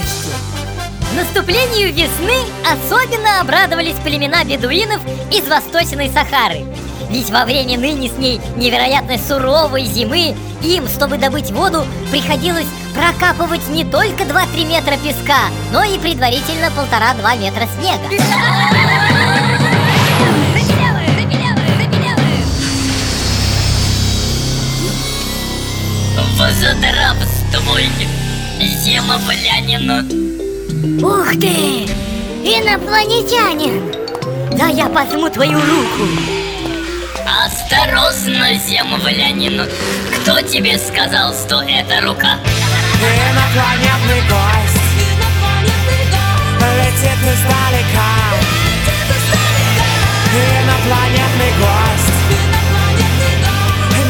радостью. Наступлению весны особенно обрадовались племена бедуинов из Восточной Сахары. Ведь во время нынешней невероятно суровой зимы им, чтобы добыть воду, приходилось прокапывать не только 2-3 метра песка, но и предварительно 1,5-2 метра снега. Возврат! Землянин Ух ты! Инопланетянин! Да я возьму твою руку! Осторожно, землянин Кто тебе сказал, что это рука? Инопланетный гость. Летит издалека. Инопланетный гость.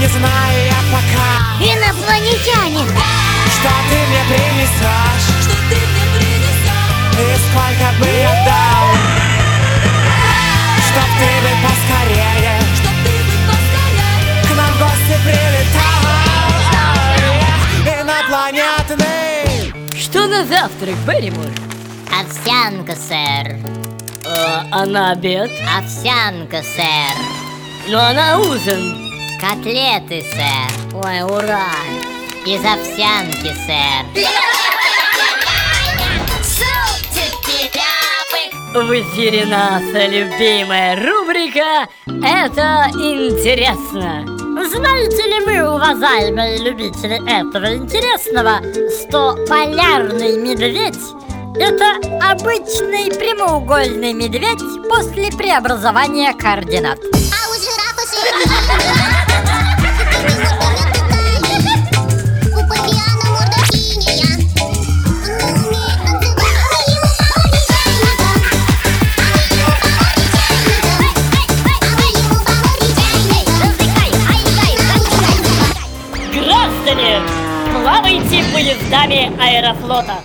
Не знаю я пока. Инопланетянин! Что ты мне принесешь И сколько бы я дал Чтоб ты бы поскорее К нам в гости прилетал Инопланетный Что на завтрак, Берримор? Овсянка, сэр А, а на обед? Овсянка, сэр Ну а на ужин? Котлеты, сэр Ой, ура! Из овсянки, сэр В эфире наша любимая рубрика «Это интересно». Знаете ли вы, уважаемые любители этого интересного, что полярный медведь – это обычный прямоугольный медведь после преобразования координат? А у жирафа плавайте поездами аэрофлота!